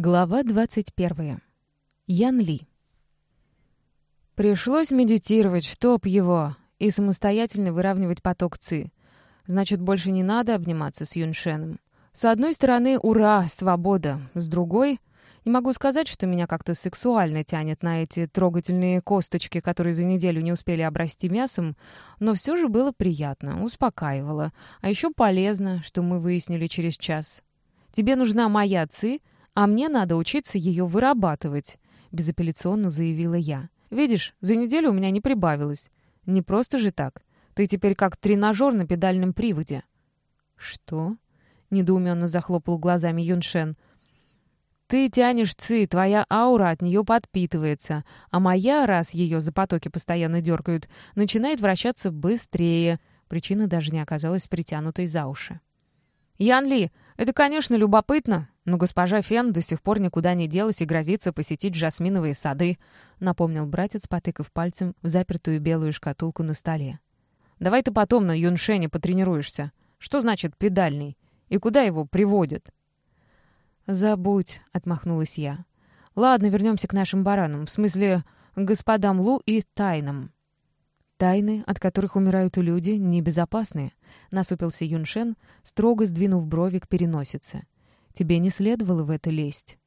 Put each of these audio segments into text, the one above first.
Глава 21. Ян Ли. Пришлось медитировать, чтоб его, и самостоятельно выравнивать поток ЦИ. Значит, больше не надо обниматься с Юншеном. С одной стороны, ура, свобода. С другой, не могу сказать, что меня как-то сексуально тянет на эти трогательные косточки, которые за неделю не успели обрасти мясом, но все же было приятно, успокаивало. А еще полезно, что мы выяснили через час. «Тебе нужна моя ЦИ, а мне надо учиться ее вырабатывать», — безапелляционно заявила я. «Видишь, за неделю у меня не прибавилось. Не просто же так. Ты теперь как тренажер на педальном приводе». «Что?» — недоуменно захлопал глазами Юншен — ты тянешь ци, твоя аура от нее подпитывается, а моя, раз ее за потоки постоянно дергают, начинает вращаться быстрее. Причина даже не оказалась притянутой за уши. «Ян Ли, это, конечно, любопытно, но госпожа Фен до сих пор никуда не делась и грозится посетить жасминовые сады», напомнил братец, потыкав пальцем в запертую белую шкатулку на столе. «Давай ты потом на Юншене потренируешься. Что значит педальный? И куда его приводят?» «Забудь», — отмахнулась я. «Ладно, вернемся к нашим баранам, в смысле, господам Лу и тайнам». «Тайны, от которых умирают люди, небезопасны», — насупился Юншен, строго сдвинув брови к переносице. «Тебе не следовало в это лезть».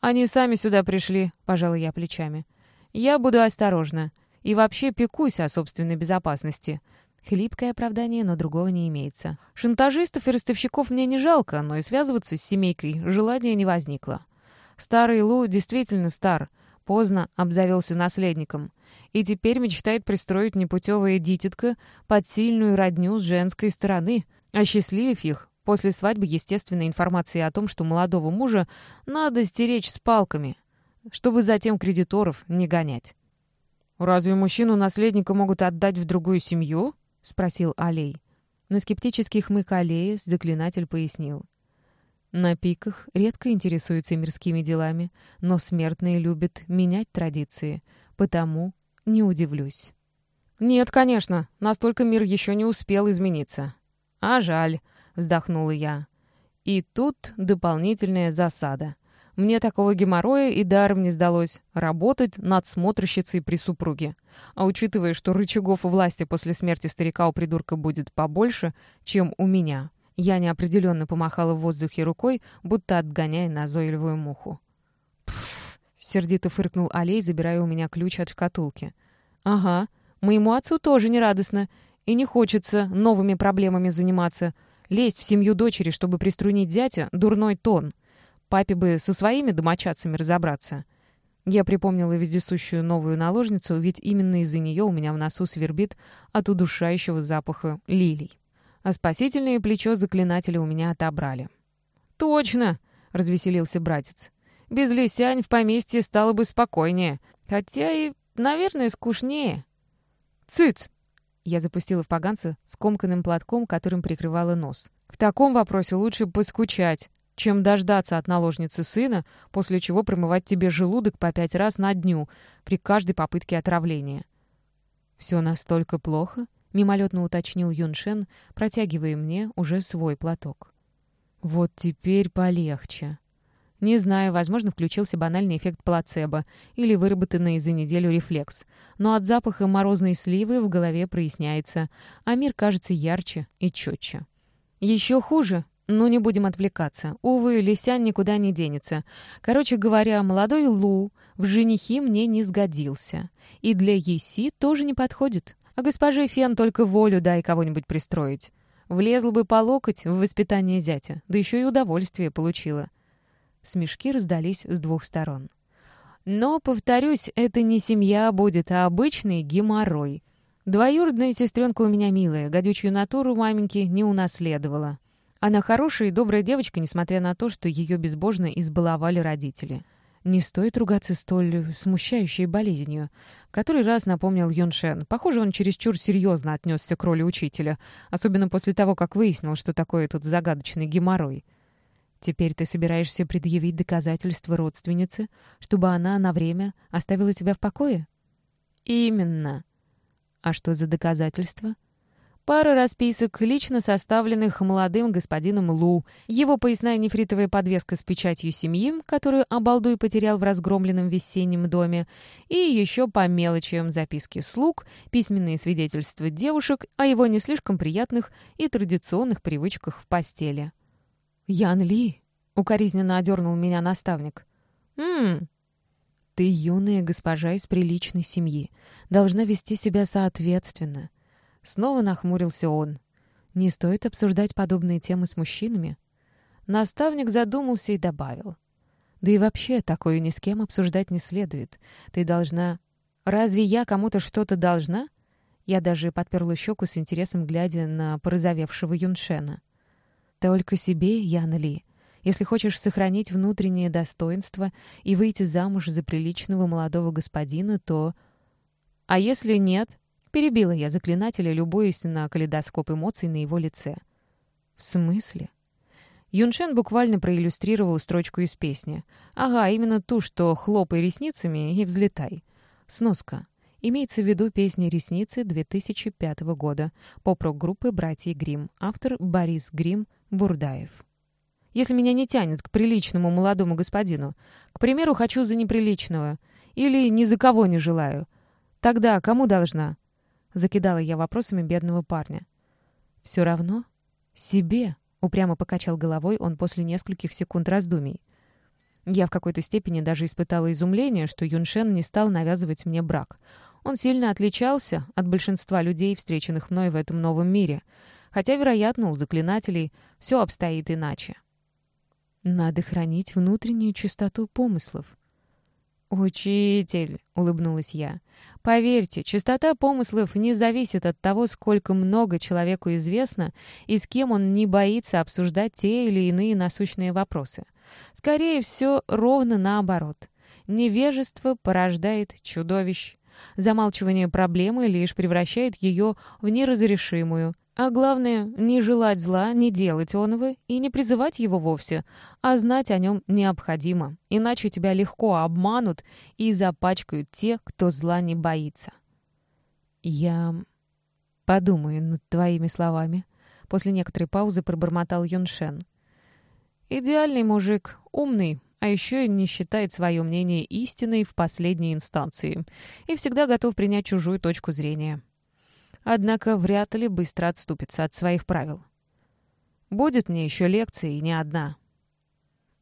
«Они сами сюда пришли», — пожала я плечами. «Я буду осторожна. И вообще пекусь о собственной безопасности. Хлипкое оправдание, но другого не имеется. Шантажистов и ростовщиков мне не жалко, но и связываться с семейкой желания не возникло. Старый Лу действительно стар, поздно обзавелся наследником. И теперь мечтает пристроить непутевое дитятко под сильную родню с женской стороны, осчастливив их после свадьбы естественной информации о том, что молодого мужа надо стеречь с палками, чтобы затем кредиторов не гонять. «Разве мужчину-наследника могут отдать в другую семью?» — спросил Алей. На скептический хмык Алея заклинатель пояснил. На пиках редко интересуются мирскими делами, но смертные любят менять традиции, потому не удивлюсь. «Нет, конечно, настолько мир еще не успел измениться». «А жаль», — вздохнула я. И тут дополнительная засада. Мне такого геморроя и даром не сдалось. Работать надсмотрщицей при супруге. А учитывая, что рычагов власти после смерти старика у придурка будет побольше, чем у меня, я неопределенно помахала в воздухе рукой, будто отгоняя назойливую муху. «Пф!» — сердито фыркнул Алей, забирая у меня ключ от шкатулки. «Ага, моему отцу тоже не радостно, и не хочется новыми проблемами заниматься. Лезть в семью дочери, чтобы приструнить зятя — дурной тон». Папе бы со своими домочадцами разобраться. Я припомнила вездесущую новую наложницу, ведь именно из-за нее у меня в носу свербит от удушающего запаха лилий. А спасительное плечо заклинателя у меня отобрали. «Точно!» — развеселился братец. «Без лисянь в поместье стало бы спокойнее. Хотя и, наверное, скучнее». «Цыц!» Я запустила в поганца скомканным платком, которым прикрывала нос. «В таком вопросе лучше поскучать чем дождаться от наложницы сына, после чего промывать тебе желудок по пять раз на дню при каждой попытке отравления. «Все настолько плохо?» — мимолетно уточнил Юншен, протягивая мне уже свой платок. «Вот теперь полегче». Не знаю, возможно, включился банальный эффект плацебо или выработанный за неделю рефлекс. Но от запаха морозной сливы в голове проясняется, а мир кажется ярче и четче. Еще хуже ну, не будем отвлекаться. Увы, Лисян никуда не денется. Короче говоря, молодой Лу в женихи мне не сгодился. И для Еси тоже не подходит. А госпоже Фен только волю дай кого-нибудь пристроить. Влезла бы по локоть в воспитание зятя, да еще и удовольствие получила. Смешки раздались с двух сторон. Но, повторюсь, это не семья будет, а обычный геморрой. Двоюродная сестренка у меня милая, гадючую натуру маменьки не унаследовала. Она хорошая и добрая девочка, несмотря на то, что ее безбожно избаловали родители. Не стоит ругаться столь смущающей болезнью. Который раз напомнил Юн Шен. Похоже, он чересчур серьезно отнесся к роли учителя, особенно после того, как выяснил, что такое этот загадочный геморрой. Теперь ты собираешься предъявить доказательства родственнице, чтобы она на время оставила тебя в покое? Именно. А что за доказательства? Пара расписок, лично составленных молодым господином Лу, его поясная нефритовая подвеска с печатью семьи, которую обалдуй потерял в разгромленном весеннем доме, и еще по мелочам записки слуг, письменные свидетельства девушек о его не слишком приятных и традиционных привычках в постели. «Ян Ли!» — укоризненно одернул меня наставник. «Ммм, ты юная госпожа из приличной семьи, должна вести себя соответственно». Снова нахмурился он. «Не стоит обсуждать подобные темы с мужчинами?» Наставник задумался и добавил. «Да и вообще, такое ни с кем обсуждать не следует. Ты должна...» «Разве я кому-то что-то должна?» Я даже подперла щеку с интересом, глядя на порозовевшего Юншена. «Только себе, Яна Ли. Если хочешь сохранить внутреннее достоинство и выйти замуж за приличного молодого господина, то...» «А если нет?» Перебила я заклинателя, любуясь на калейдоскоп эмоций на его лице. «В смысле?» Юншен буквально проиллюстрировал строчку из песни. «Ага, именно ту, что хлопай ресницами и взлетай». Сноска. Имеется в виду песня «Ресницы» 2005 года. Поп-рок-группы «Братья Грим». Автор Борис Грим Бурдаев. «Если меня не тянет к приличному молодому господину, к примеру, хочу за неприличного, или ни за кого не желаю, тогда кому должна? Закидала я вопросами бедного парня. «Все равно? Себе!» — упрямо покачал головой он после нескольких секунд раздумий. Я в какой-то степени даже испытала изумление, что Юншен не стал навязывать мне брак. Он сильно отличался от большинства людей, встреченных мной в этом новом мире, хотя, вероятно, у заклинателей все обстоит иначе. Надо хранить внутреннюю чистоту помыслов. «Учитель», — улыбнулась я, — «поверьте, чистота помыслов не зависит от того, сколько много человеку известно и с кем он не боится обсуждать те или иные насущные вопросы. Скорее все ровно наоборот. Невежество порождает чудовищ. Замалчивание проблемы лишь превращает ее в неразрешимую, а главное, не желать зла, не делать оного и не призывать его вовсе, а знать о нем необходимо, иначе тебя легко обманут и запачкают те, кто зла не боится. «Я подумаю над твоими словами», — после некоторой паузы пробормотал Юншен. «Идеальный мужик, умный, а еще не считает свое мнение истиной в последней инстанции и всегда готов принять чужую точку зрения» однако вряд ли быстро отступится от своих правил. Будет мне еще лекции, и не одна.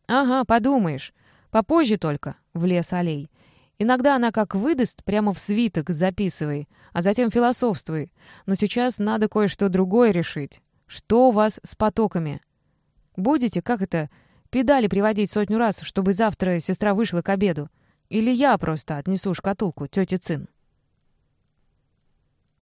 «Ага, подумаешь. Попозже только», — влез Алей. «Иногда она как выдаст, прямо в свиток записывай, а затем философствуй. Но сейчас надо кое-что другое решить. Что у вас с потоками? Будете, как это, педали приводить сотню раз, чтобы завтра сестра вышла к обеду? Или я просто отнесу шкатулку тете Цин?»